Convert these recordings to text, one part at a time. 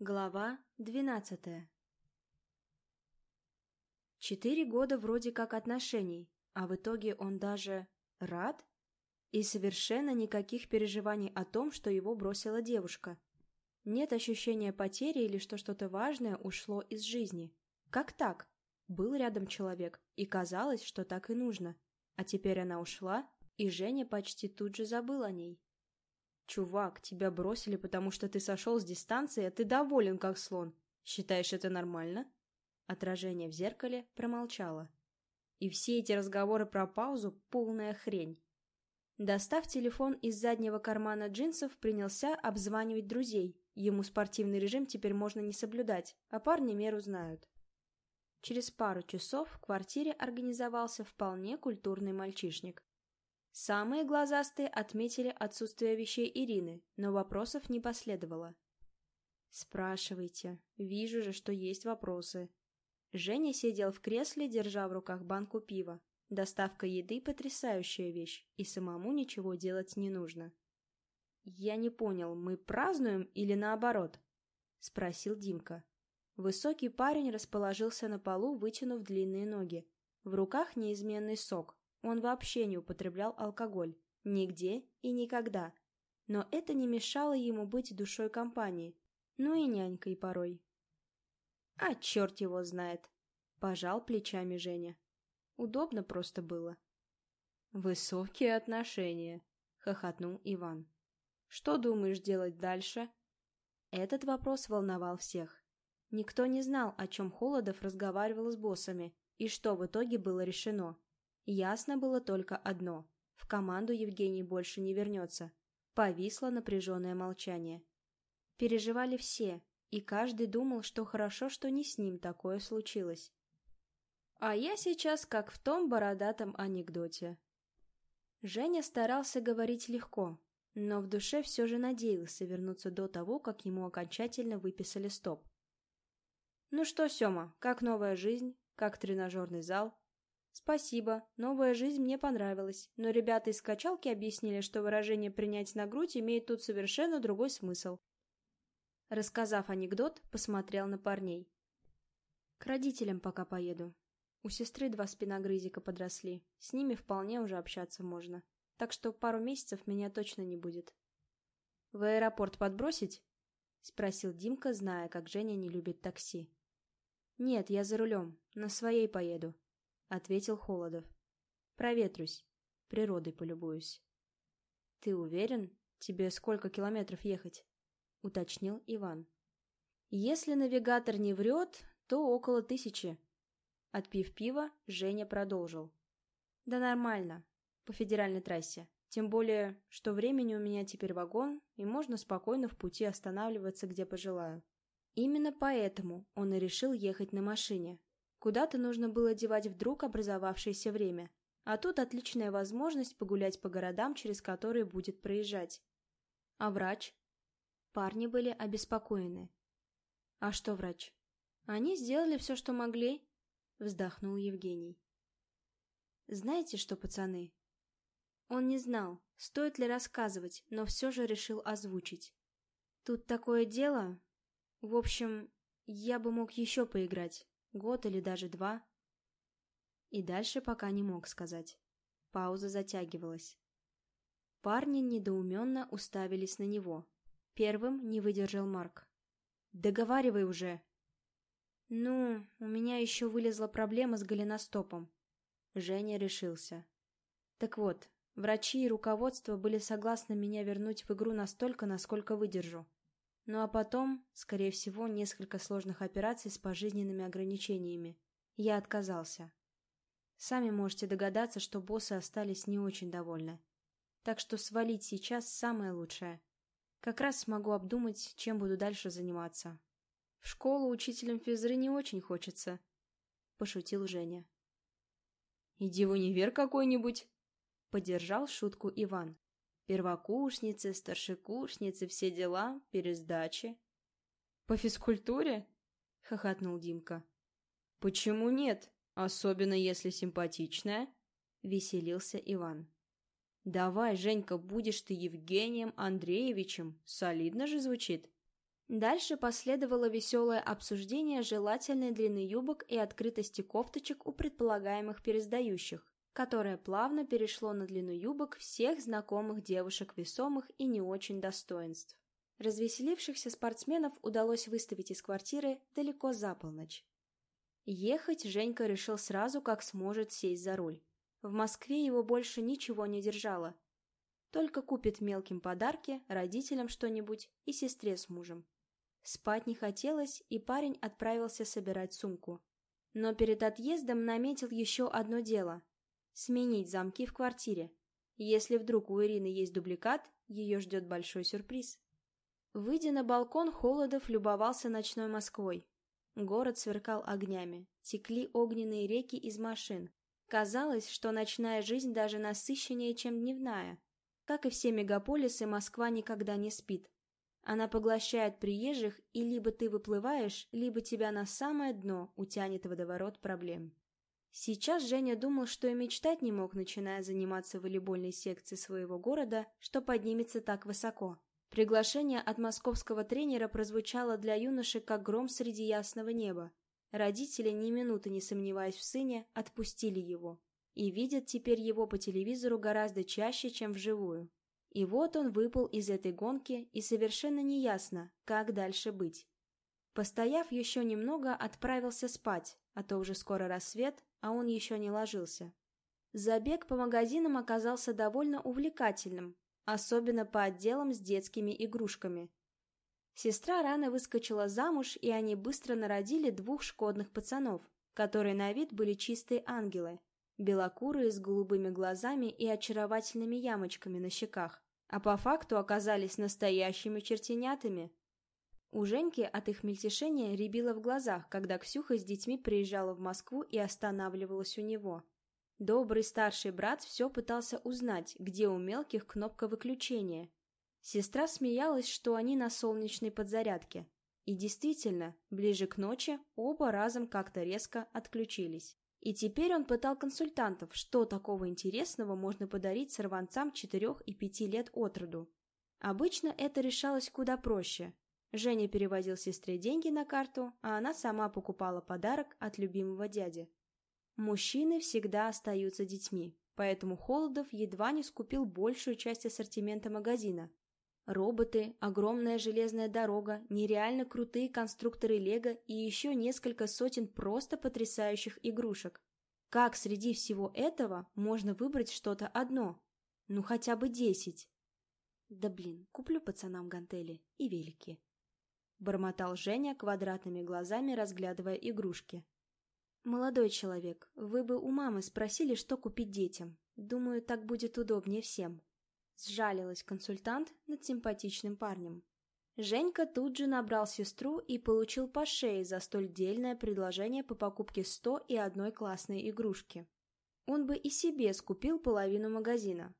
Глава двенадцатая Четыре года вроде как отношений, а в итоге он даже рад? И совершенно никаких переживаний о том, что его бросила девушка. Нет ощущения потери или что что-то важное ушло из жизни. Как так? Был рядом человек, и казалось, что так и нужно. А теперь она ушла, и Женя почти тут же забыл о ней. «Чувак, тебя бросили, потому что ты сошел с дистанции, а ты доволен, как слон. Считаешь это нормально?» Отражение в зеркале промолчало. И все эти разговоры про паузу — полная хрень. Достав телефон из заднего кармана джинсов, принялся обзванивать друзей. Ему спортивный режим теперь можно не соблюдать, а парни меру знают. Через пару часов в квартире организовался вполне культурный мальчишник. Самые глазастые отметили отсутствие вещей Ирины, но вопросов не последовало. «Спрашивайте. Вижу же, что есть вопросы». Женя сидел в кресле, держа в руках банку пива. Доставка еды – потрясающая вещь, и самому ничего делать не нужно. «Я не понял, мы празднуем или наоборот?» – спросил Димка. Высокий парень расположился на полу, вытянув длинные ноги. В руках неизменный сок. Он вообще не употреблял алкоголь. Нигде и никогда. Но это не мешало ему быть душой компании. Ну и нянькой порой. «А черт его знает!» — пожал плечами Женя. Удобно просто было. «Высокие отношения», — хохотнул Иван. «Что думаешь делать дальше?» Этот вопрос волновал всех. Никто не знал, о чем Холодов разговаривал с боссами и что в итоге было решено. Ясно было только одно – в команду Евгений больше не вернется. Повисло напряженное молчание. Переживали все, и каждый думал, что хорошо, что не с ним такое случилось. А я сейчас как в том бородатом анекдоте. Женя старался говорить легко, но в душе все же надеялся вернуться до того, как ему окончательно выписали стоп. «Ну что, Сема, как новая жизнь? Как тренажерный зал?» «Спасибо, новая жизнь мне понравилась, но ребята из качалки объяснили, что выражение «принять на грудь» имеет тут совершенно другой смысл». Рассказав анекдот, посмотрел на парней. «К родителям пока поеду. У сестры два спиногрызика подросли, с ними вполне уже общаться можно, так что пару месяцев меня точно не будет». «В аэропорт подбросить?» — спросил Димка, зная, как Женя не любит такси. «Нет, я за рулем, на своей поеду», — ответил Холодов. «Проветрюсь. Природой полюбуюсь». «Ты уверен? Тебе сколько километров ехать?» — уточнил Иван. «Если навигатор не врет, то около тысячи». Отпив пива, Женя продолжил. «Да нормально. По федеральной трассе. Тем более, что времени у меня теперь вагон, и можно спокойно в пути останавливаться, где пожелаю. Именно поэтому он и решил ехать на машине, Куда-то нужно было девать вдруг образовавшееся время, а тут отличная возможность погулять по городам, через которые будет проезжать. А врач? Парни были обеспокоены. А что врач? Они сделали все, что могли, вздохнул Евгений. Знаете что, пацаны? Он не знал, стоит ли рассказывать, но все же решил озвучить. Тут такое дело... В общем, я бы мог еще поиграть, Год или даже два. И дальше пока не мог сказать. Пауза затягивалась. Парни недоуменно уставились на него. Первым не выдержал Марк. «Договаривай уже!» «Ну, у меня еще вылезла проблема с голеностопом». Женя решился. «Так вот, врачи и руководство были согласны меня вернуть в игру настолько, насколько выдержу. Ну а потом, скорее всего, несколько сложных операций с пожизненными ограничениями. Я отказался. Сами можете догадаться, что боссы остались не очень довольны. Так что свалить сейчас самое лучшее. Как раз смогу обдумать, чем буду дальше заниматься. В школу учителем физры не очень хочется, — пошутил Женя. «Иди в универ какой-нибудь», — поддержал шутку Иван. Первокурсницы, старшекурсницы, все дела, пересдачи. «По физкультуре?» — хохотнул Димка. «Почему нет? Особенно если симпатичная?» — веселился Иван. «Давай, Женька, будешь ты Евгением Андреевичем. Солидно же звучит». Дальше последовало веселое обсуждение желательной длины юбок и открытости кофточек у предполагаемых пересдающих, которое плавно перешло на длину юбок всех знакомых девушек весомых и не очень достоинств. Развеселившихся спортсменов удалось выставить из квартиры далеко за полночь. Ехать Женька решил сразу, как сможет сесть за руль. В Москве его больше ничего не держало. Только купит мелким подарки, родителям что-нибудь и сестре с мужем. Спать не хотелось, и парень отправился собирать сумку. Но перед отъездом наметил еще одно дело – сменить замки в квартире. Если вдруг у Ирины есть дубликат, ее ждет большой сюрприз. Выйдя на балкон, Холодов любовался ночной Москвой. Город сверкал огнями, текли огненные реки из машин. Казалось, что ночная жизнь даже насыщеннее, чем дневная. Как и все мегаполисы, Москва никогда не спит. Она поглощает приезжих, и либо ты выплываешь, либо тебя на самое дно утянет водоворот проблем. Сейчас Женя думал, что и мечтать не мог, начиная заниматься волейбольной секцией своего города, что поднимется так высоко. Приглашение от московского тренера прозвучало для юноши как гром среди ясного неба. Родители, ни минуты не сомневаясь в сыне, отпустили его. И видят теперь его по телевизору гораздо чаще, чем вживую. И вот он выпал из этой гонки, и совершенно неясно, как дальше быть. Постояв еще немного, отправился спать, а то уже скоро рассвет, а он еще не ложился. Забег по магазинам оказался довольно увлекательным, особенно по отделам с детскими игрушками. Сестра рано выскочила замуж, и они быстро народили двух шкодных пацанов, которые на вид были чистые ангелы, белокурые с голубыми глазами и очаровательными ямочками на щеках, а по факту оказались настоящими чертенятами. У Женьки от их мельтешения рябило в глазах, когда Ксюха с детьми приезжала в Москву и останавливалась у него. Добрый старший брат все пытался узнать, где у мелких кнопка выключения. Сестра смеялась, что они на солнечной подзарядке. И действительно, ближе к ночи оба разом как-то резко отключились. И теперь он пытал консультантов, что такого интересного можно подарить сорванцам 4 и 5 лет от роду. Обычно это решалось куда проще. Женя переводил сестре деньги на карту, а она сама покупала подарок от любимого дяди. Мужчины всегда остаются детьми, поэтому Холодов едва не скупил большую часть ассортимента магазина. Роботы, огромная железная дорога, нереально крутые конструкторы Лего и еще несколько сотен просто потрясающих игрушек. Как среди всего этого можно выбрать что-то одно? Ну хотя бы десять. Да блин, куплю пацанам гантели и велики. Бормотал Женя квадратными глазами, разглядывая игрушки. «Молодой человек, вы бы у мамы спросили, что купить детям. Думаю, так будет удобнее всем». Сжалилась консультант над симпатичным парнем. Женька тут же набрал сестру и получил по шее за столь дельное предложение по покупке 100 и одной классной игрушки. Он бы и себе скупил половину магазина.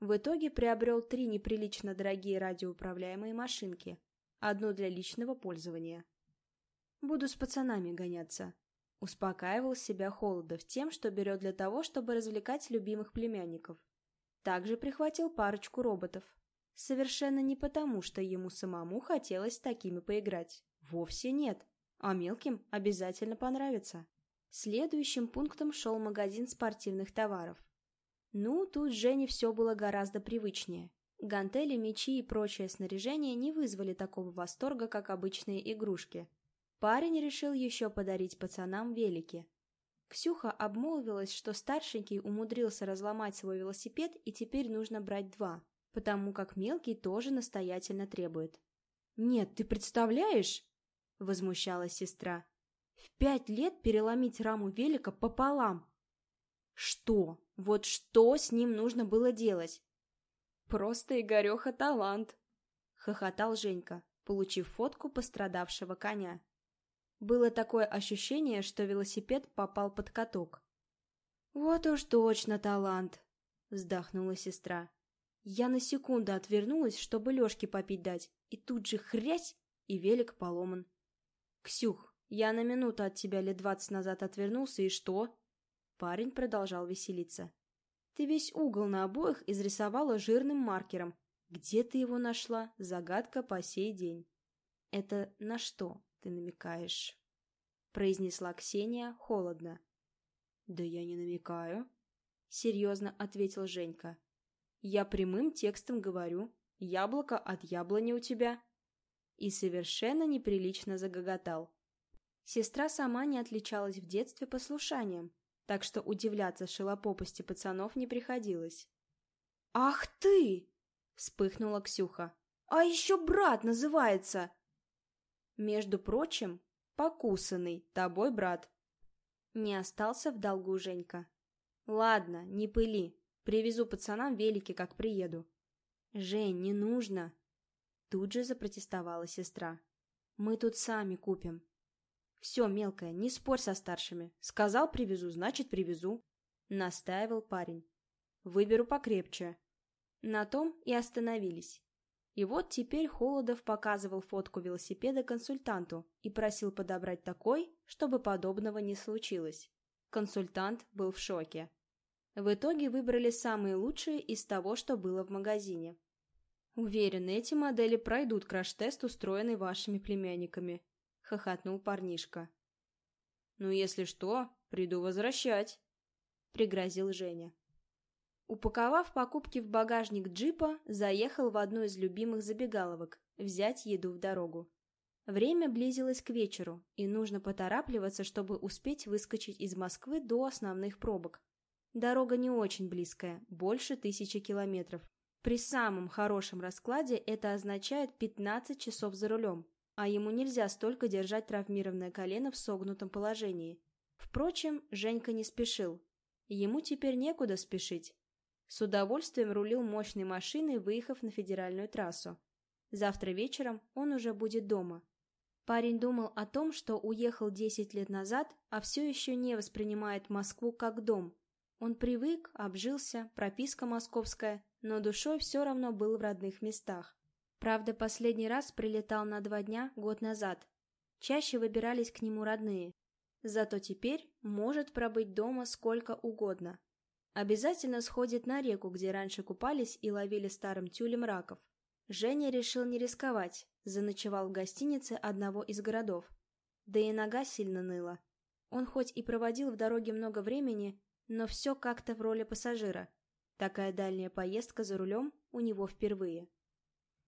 В итоге приобрел три неприлично дорогие радиоуправляемые машинки, одну для личного пользования. «Буду с пацанами гоняться», — успокаивал себя Холодов тем, что берет для того, чтобы развлекать любимых племянников. Также прихватил парочку роботов. Совершенно не потому, что ему самому хотелось такими поиграть. Вовсе нет. А мелким обязательно понравится. Следующим пунктом шел магазин спортивных товаров. Ну, тут Жене все было гораздо привычнее. Гантели, мечи и прочее снаряжение не вызвали такого восторга, как обычные игрушки. Парень решил еще подарить пацанам велики. Ксюха обмолвилась, что старшенький умудрился разломать свой велосипед и теперь нужно брать два, потому как мелкий тоже настоятельно требует. «Нет, ты представляешь?» — возмущалась сестра. «В пять лет переломить раму велика пополам!» «Что? Вот что с ним нужно было делать?» «Просто Игореха талант!» — хохотал Женька, получив фотку пострадавшего коня. Было такое ощущение, что велосипед попал под каток. «Вот уж точно талант!» — вздохнула сестра. Я на секунду отвернулась, чтобы Лёшке попить дать, и тут же хрясь, и велик поломан. «Ксюх, я на минуту от тебя лет двадцать назад отвернулся, и что?» Парень продолжал веселиться. «Ты весь угол на обоих изрисовала жирным маркером. Где ты его нашла? Загадка по сей день». Это на что ты намекаешь? Произнесла Ксения холодно. Да я не намекаю. Серьезно ответил Женька. Я прямым текстом говорю. Яблоко от яблони у тебя. И совершенно неприлично загоготал. Сестра сама не отличалась в детстве послушанием, так что удивляться шелопопости пацанов не приходилось. «Ах ты!» — вспыхнула Ксюха. «А еще брат называется!» «Между прочим, покусанный тобой брат». Не остался в долгу Женька. «Ладно, не пыли. Привезу пацанам велики, как приеду». «Жень, не нужно!» Тут же запротестовала сестра. «Мы тут сами купим». «Все, мелкая, не спорь со старшими. Сказал привезу, значит привезу», — настаивал парень. «Выберу покрепче». На том и остановились. И вот теперь Холодов показывал фотку велосипеда консультанту и просил подобрать такой, чтобы подобного не случилось. Консультант был в шоке. В итоге выбрали самые лучшие из того, что было в магазине. Уверен, эти модели пройдут краш-тест, устроенный вашими племянниками, — хохотнул парнишка. «Ну, если что, приду возвращать», — пригрозил Женя. Упаковав покупки в багажник джипа, заехал в одну из любимых забегаловок взять еду в дорогу. Время близилось к вечеру, и нужно поторапливаться, чтобы успеть выскочить из Москвы до основных пробок. Дорога не очень близкая, больше тысячи километров. При самом хорошем раскладе это означает 15 часов за рулем, а ему нельзя столько держать травмированное колено в согнутом положении. Впрочем, Женька не спешил. Ему теперь некуда спешить. С удовольствием рулил мощной машиной, выехав на федеральную трассу. Завтра вечером он уже будет дома. Парень думал о том, что уехал 10 лет назад, а все еще не воспринимает Москву как дом. Он привык, обжился, прописка московская, но душой все равно был в родных местах. Правда, последний раз прилетал на два дня год назад. Чаще выбирались к нему родные. Зато теперь может пробыть дома сколько угодно. Обязательно сходит на реку, где раньше купались и ловили старым тюлем раков. Женя решил не рисковать, заночевал в гостинице одного из городов. Да и нога сильно ныла. Он хоть и проводил в дороге много времени, но все как-то в роли пассажира. Такая дальняя поездка за рулем у него впервые.